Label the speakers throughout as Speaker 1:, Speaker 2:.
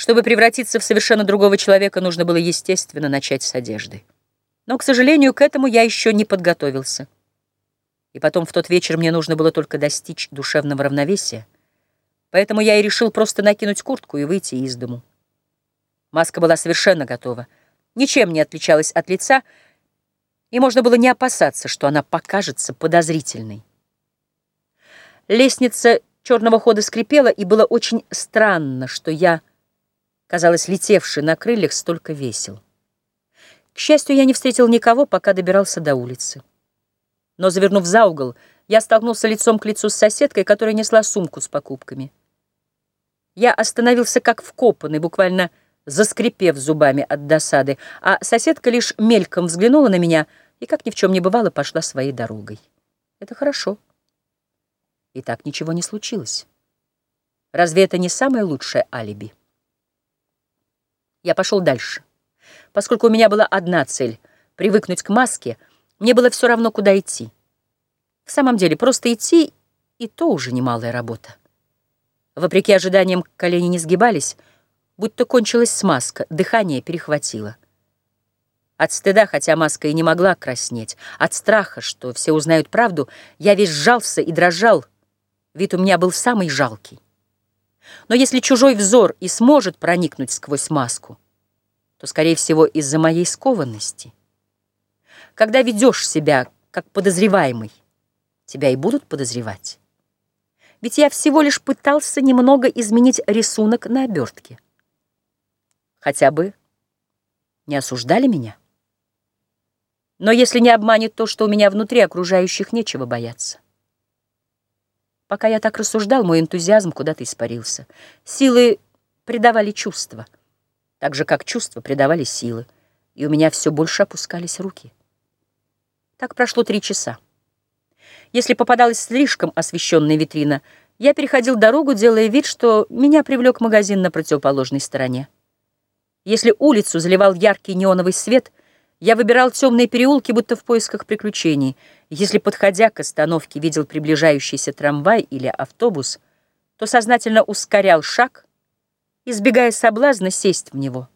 Speaker 1: Чтобы превратиться в совершенно другого человека, нужно было, естественно, начать с одежды. Но, к сожалению, к этому я еще не подготовился. И потом в тот вечер мне нужно было только достичь душевного равновесия. Поэтому я и решил просто накинуть куртку и выйти из дому. Маска была совершенно готова. Ничем не отличалась от лица, и можно было не опасаться, что она покажется подозрительной. Лестница черного хода скрипела, и было очень странно, что я, казалось, летевший на крыльях, столько весел. К счастью, я не встретил никого, пока добирался до улицы. Но, завернув за угол, я столкнулся лицом к лицу с соседкой, которая несла сумку с покупками. Я остановился как вкопанный, буквально заскрипев зубами от досады, а соседка лишь мельком взглянула на меня и, как ни в чем не бывало, пошла своей дорогой. Это хорошо. И так ничего не случилось. Разве это не самое лучшее алиби? Я пошел дальше. Поскольку у меня была одна цель — привыкнуть к маске, мне было все равно, куда идти. В самом деле, просто идти — и то уже немалая работа. Вопреки ожиданиям, колени не сгибались, будто кончилась смазка, дыхание перехватило. От стыда, хотя маска и не могла краснеть, от страха, что все узнают правду, я весь сжался и дрожал, вид у меня был самый жалкий. Но если чужой взор и сможет проникнуть сквозь маску, то, скорее всего, из-за моей скованности. Когда ведешь себя как подозреваемый, тебя и будут подозревать. Ведь я всего лишь пытался немного изменить рисунок на обертке. Хотя бы не осуждали меня. Но если не обманет то, что у меня внутри окружающих нечего бояться. Пока я так рассуждал, мой энтузиазм куда-то испарился. Силы придавали чувства, так же, как чувства придавали силы, и у меня все больше опускались руки. Так прошло три часа. Если попадалась слишком освещенная витрина, я переходил дорогу, делая вид, что меня привлек магазин на противоположной стороне. Если улицу заливал яркий неоновый свет, я выбирал темные переулки, будто в поисках приключений. Если, подходя к остановке, видел приближающийся трамвай или автобус, то сознательно ускорял шаг, избегая соблазна сесть в него.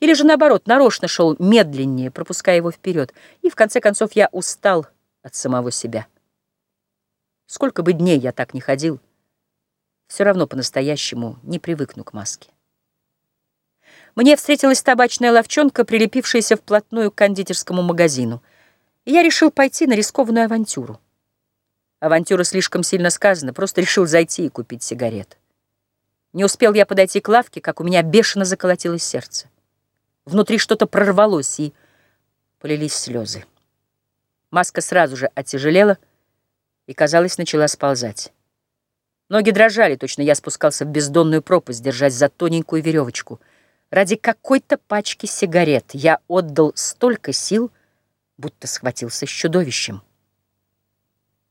Speaker 1: Или же, наоборот, нарочно шел медленнее, пропуская его вперед, и, в конце концов, я устал от самого себя. Сколько бы дней я так не ходил, все равно по-настоящему не привыкну к маске. Мне встретилась табачная ловчонка, прилепившаяся вплотную к кондитерскому магазину, и я решил пойти на рискованную авантюру. Авантюра слишком сильно сказана, просто решил зайти и купить сигарет. Не успел я подойти к лавке, как у меня бешено заколотилось сердце. Внутри что-то прорвалось, и полились слезы. Маска сразу же оттяжелела и, казалось, начала сползать. Ноги дрожали, точно я спускался в бездонную пропасть, держась за тоненькую веревочку. Ради какой-то пачки сигарет я отдал столько сил, будто схватился с чудовищем.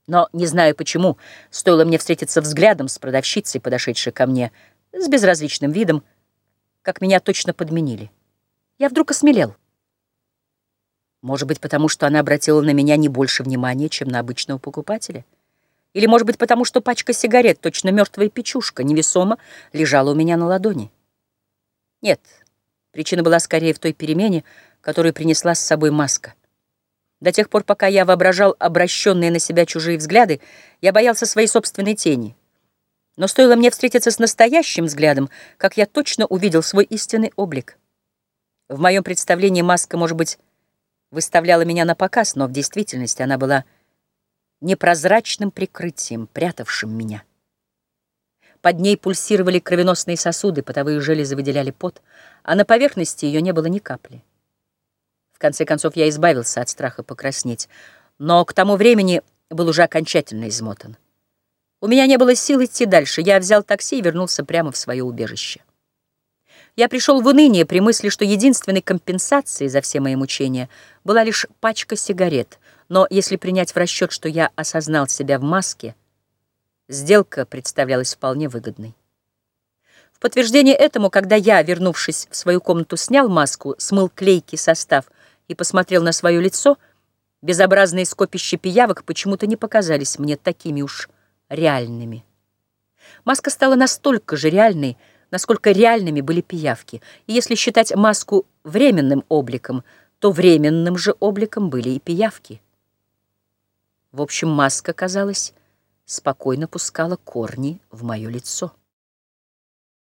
Speaker 1: Но, не знаю почему, стоило мне встретиться взглядом с продавщицей, подошедшей ко мне, с безразличным видом, как меня точно подменили. Я вдруг осмелел. Может быть, потому что она обратила на меня не больше внимания, чем на обычного покупателя? Или, может быть, потому что пачка сигарет, точно мертвая печушка, невесомо лежала у меня на ладони? Нет, причина была скорее в той перемене, которую принесла с собой маска. До тех пор, пока я воображал обращенные на себя чужие взгляды, я боялся своей собственной тени. Но стоило мне встретиться с настоящим взглядом, как я точно увидел свой истинный облик. В моем представлении маска, может быть, выставляла меня на показ, но в действительности она была непрозрачным прикрытием, прятавшим меня. Под ней пульсировали кровеносные сосуды, потовые железы выделяли пот, а на поверхности ее не было ни капли. В конце концов, я избавился от страха покраснеть, но к тому времени был уже окончательно измотан. У меня не было сил идти дальше. Я взял такси и вернулся прямо в свое убежище. Я пришел в уныние при мысли, что единственной компенсацией за все мои мучения была лишь пачка сигарет. Но если принять в расчет, что я осознал себя в маске, сделка представлялась вполне выгодной. В подтверждение этому, когда я, вернувшись в свою комнату, снял маску, смыл клейкий состав и посмотрел на свое лицо, безобразные скопища пиявок почему-то не показались мне такими уж реальными. Маска стала настолько же реальной, насколько реальными были пиявки. И если считать маску временным обликом, то временным же обликом были и пиявки. В общем, маска, казалось, спокойно пускала корни в мое лицо.